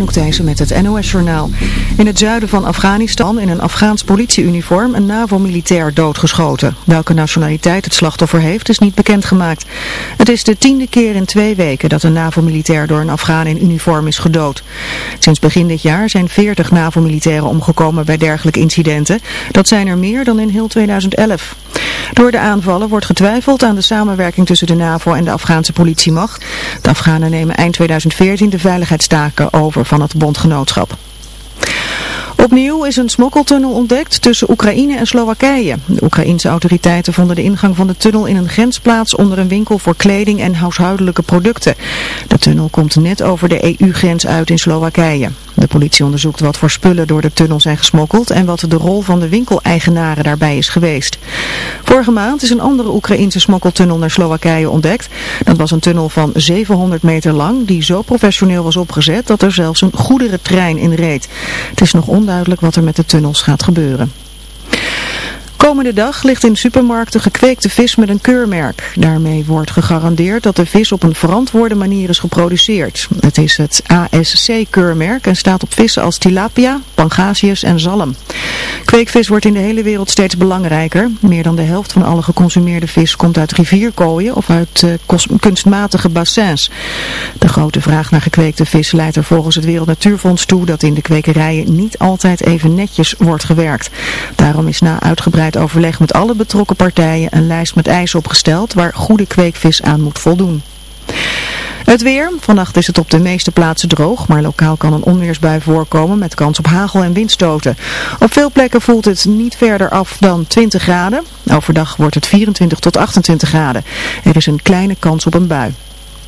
Anouk Thijssen met het NOS-journaal. In het zuiden van Afghanistan in een Afghaans politieuniform een NAVO-militair doodgeschoten. Welke nationaliteit het slachtoffer heeft is niet bekendgemaakt. Het is de tiende keer in twee weken dat een NAVO-militair door een Afghaan in uniform is gedood. Sinds begin dit jaar zijn 40 NAVO-militairen omgekomen bij dergelijke incidenten. Dat zijn er meer dan in heel 2011. Door de aanvallen wordt getwijfeld aan de samenwerking tussen de NAVO en de Afghaanse politiemacht. De Afghanen nemen eind 2014 de veiligheidstaken over van het bondgenootschap. Opnieuw is een smokkeltunnel ontdekt tussen Oekraïne en Slowakije. De Oekraïense autoriteiten vonden de ingang van de tunnel in een grensplaats onder een winkel voor kleding en huishoudelijke producten. De tunnel komt net over de EU-grens uit in Slowakije. De politie onderzoekt wat voor spullen door de tunnel zijn gesmokkeld en wat de rol van de winkeleigenaren daarbij is geweest. Vorige maand is een andere Oekraïense smokkeltunnel naar Slowakije ontdekt. Dat was een tunnel van 700 meter lang die zo professioneel was opgezet dat er zelfs een goederentrein in reed. Het is nog onduidelijk wat er met de tunnels gaat gebeuren. Komende dag ligt in supermarkten gekweekte vis met een keurmerk. Daarmee wordt gegarandeerd dat de vis op een verantwoorde manier is geproduceerd. Het is het ASC-keurmerk en staat op vissen als tilapia, pangasius en zalm. Kweekvis wordt in de hele wereld steeds belangrijker. Meer dan de helft van alle geconsumeerde vis komt uit rivierkooien of uit uh, kunstmatige bassins. De grote vraag naar gekweekte vis leidt er volgens het Wereld Natuurfonds toe dat in de kwekerijen niet altijd even netjes wordt gewerkt. Daarom is na uitgebreid overleg met alle betrokken partijen een lijst met eisen opgesteld waar goede kweekvis aan moet voldoen. Het weer. Vannacht is het op de meeste plaatsen droog, maar lokaal kan een onweersbui voorkomen met kans op hagel en windstoten. Op veel plekken voelt het niet verder af dan 20 graden. Overdag wordt het 24 tot 28 graden. Er is een kleine kans op een bui.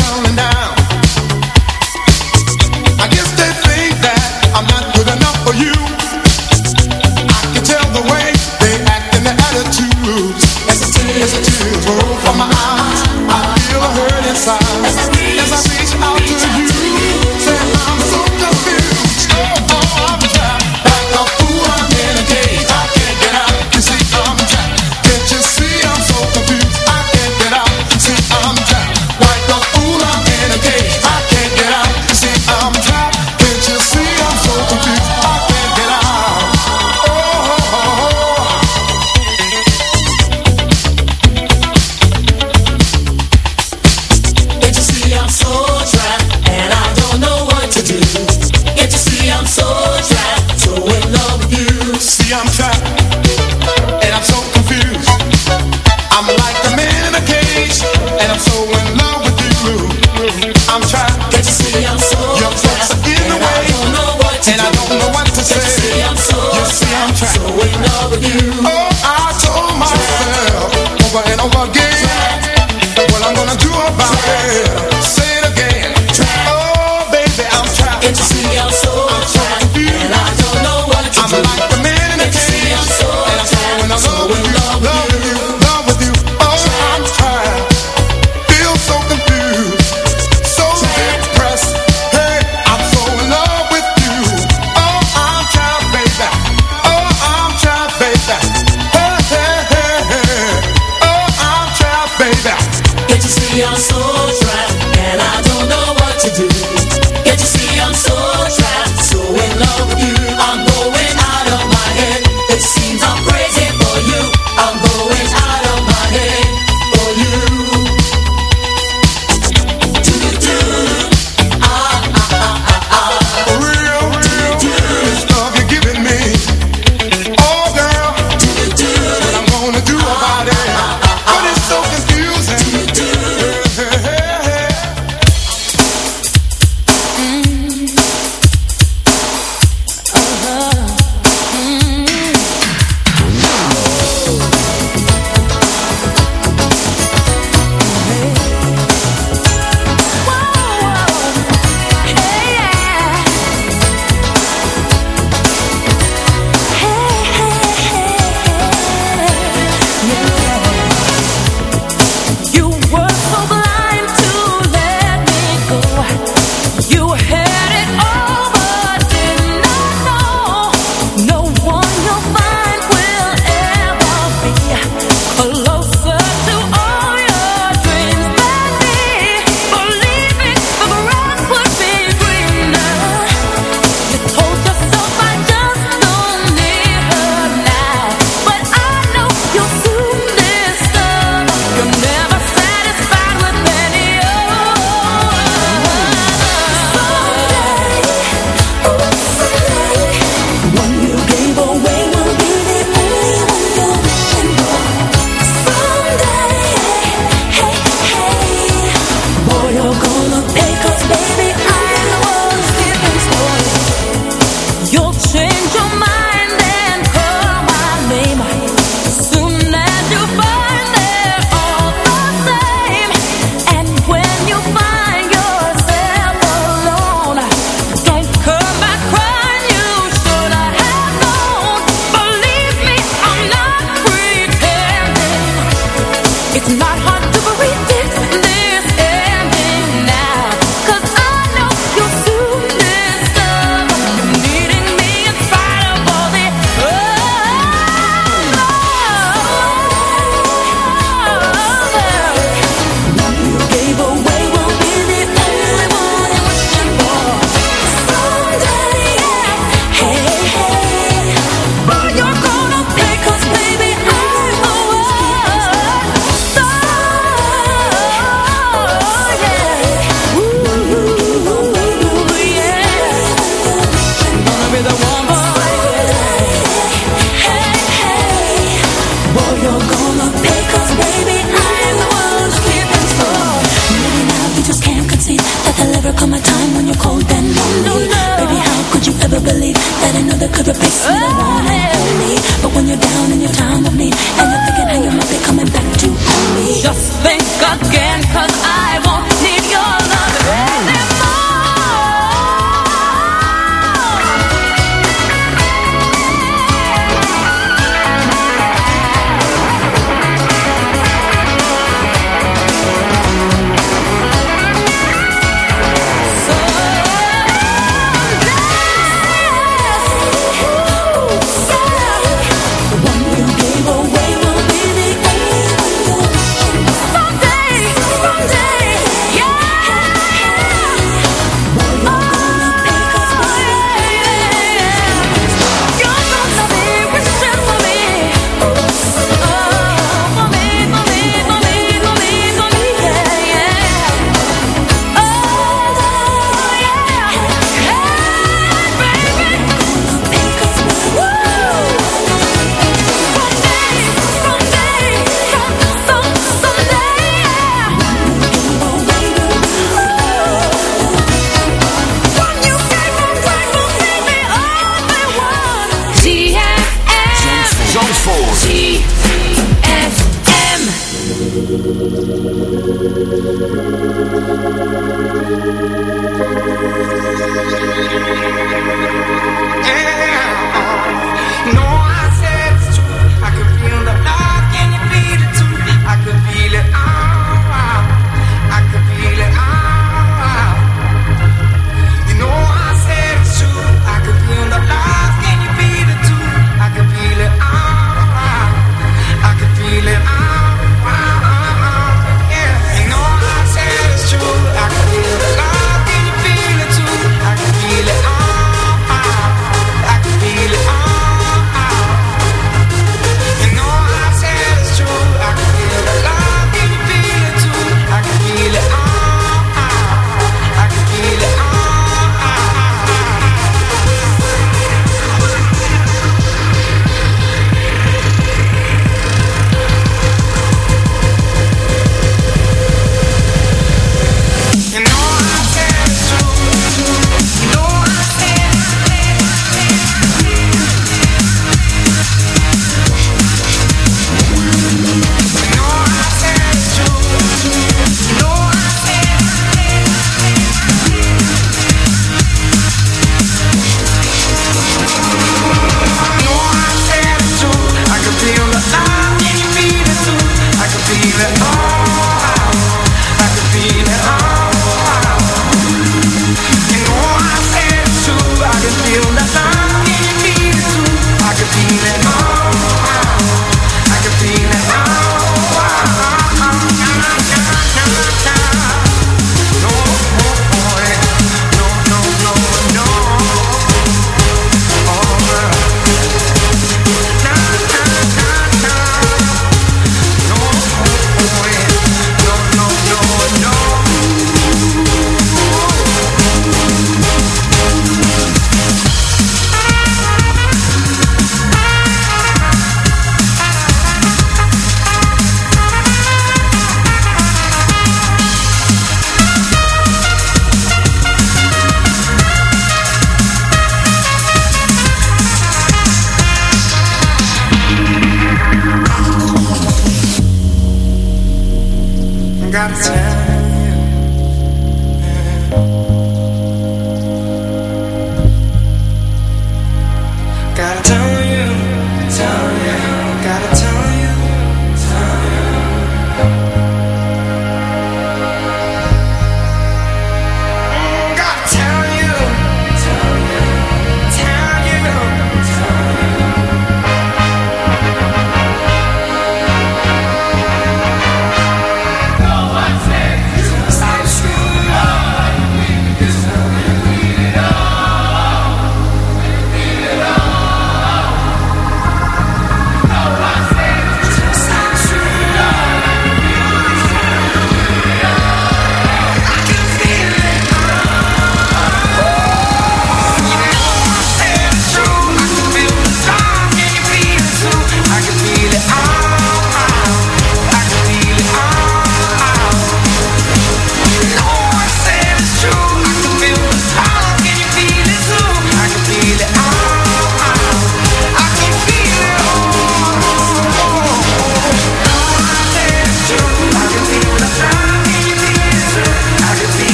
Over and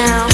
now.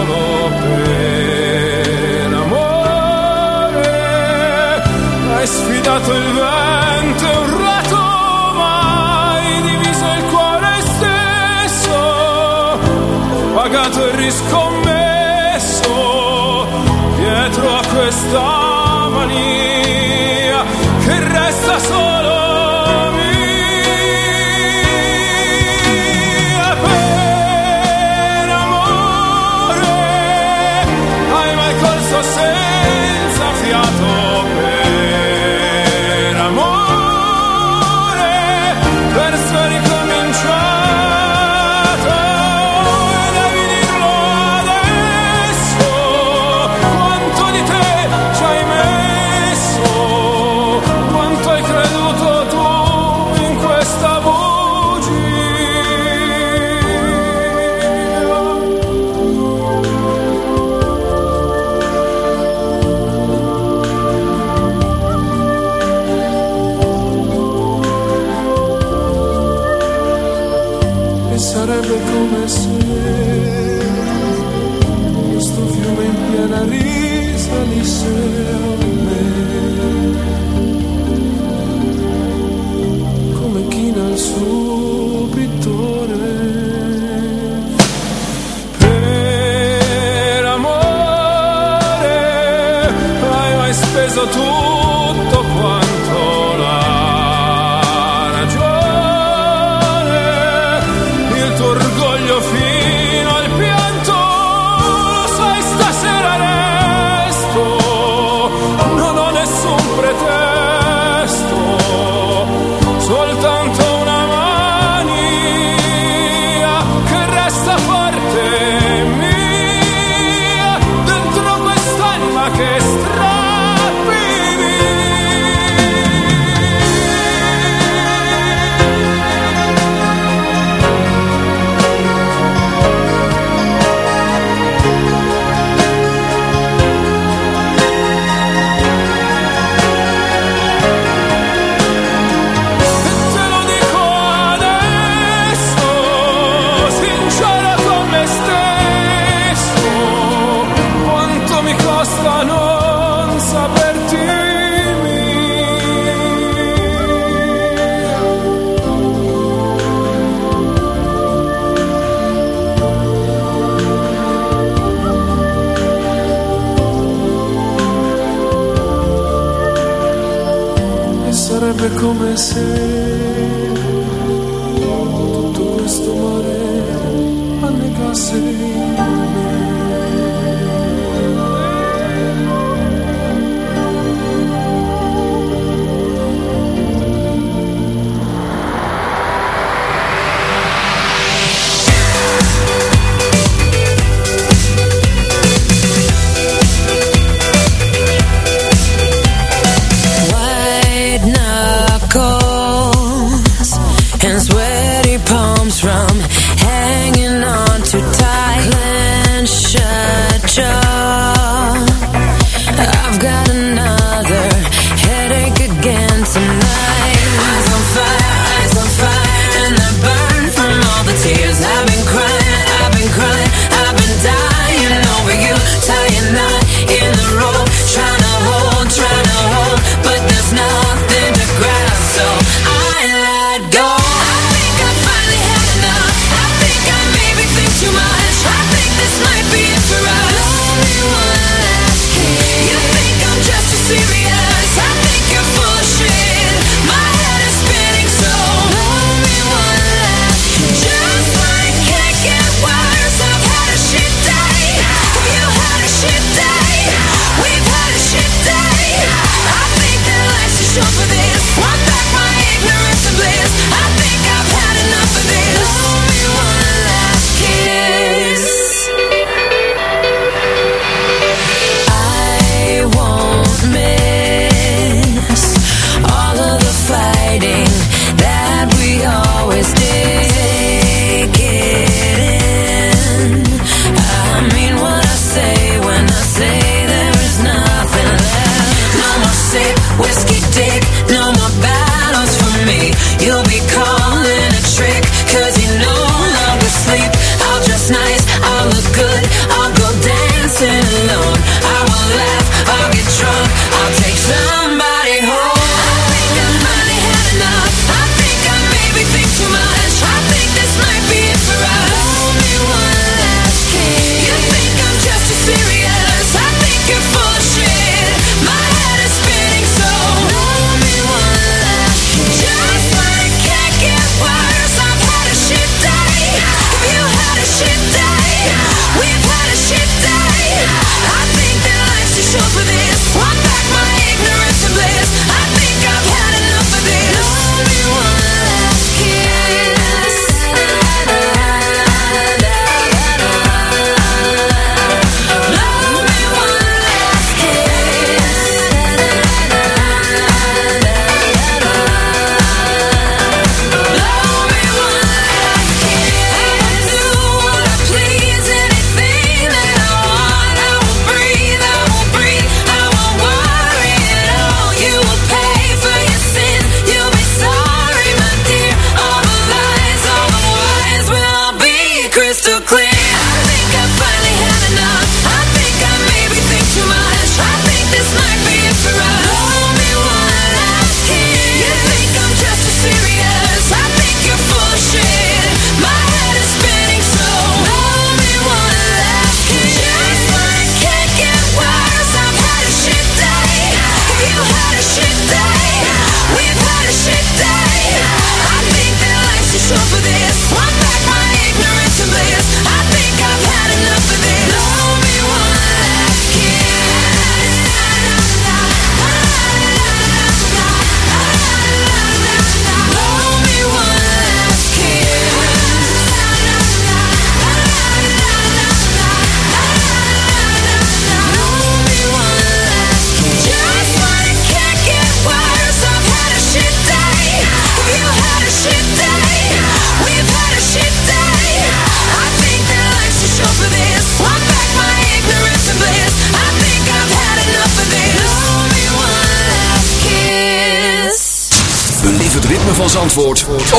solo per amore. Hai sfidato il vento, un rato mai diviso il cuore stesso, pagato e riscommesso dietro a questa soltanto answer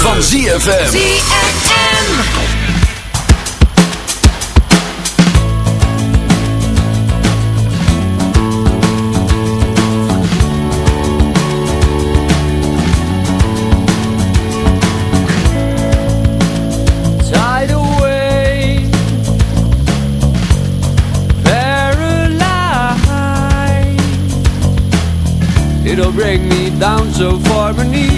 van ZFM. ZFM. It'll bring me down so far beneath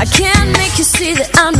I can't make you see that I'm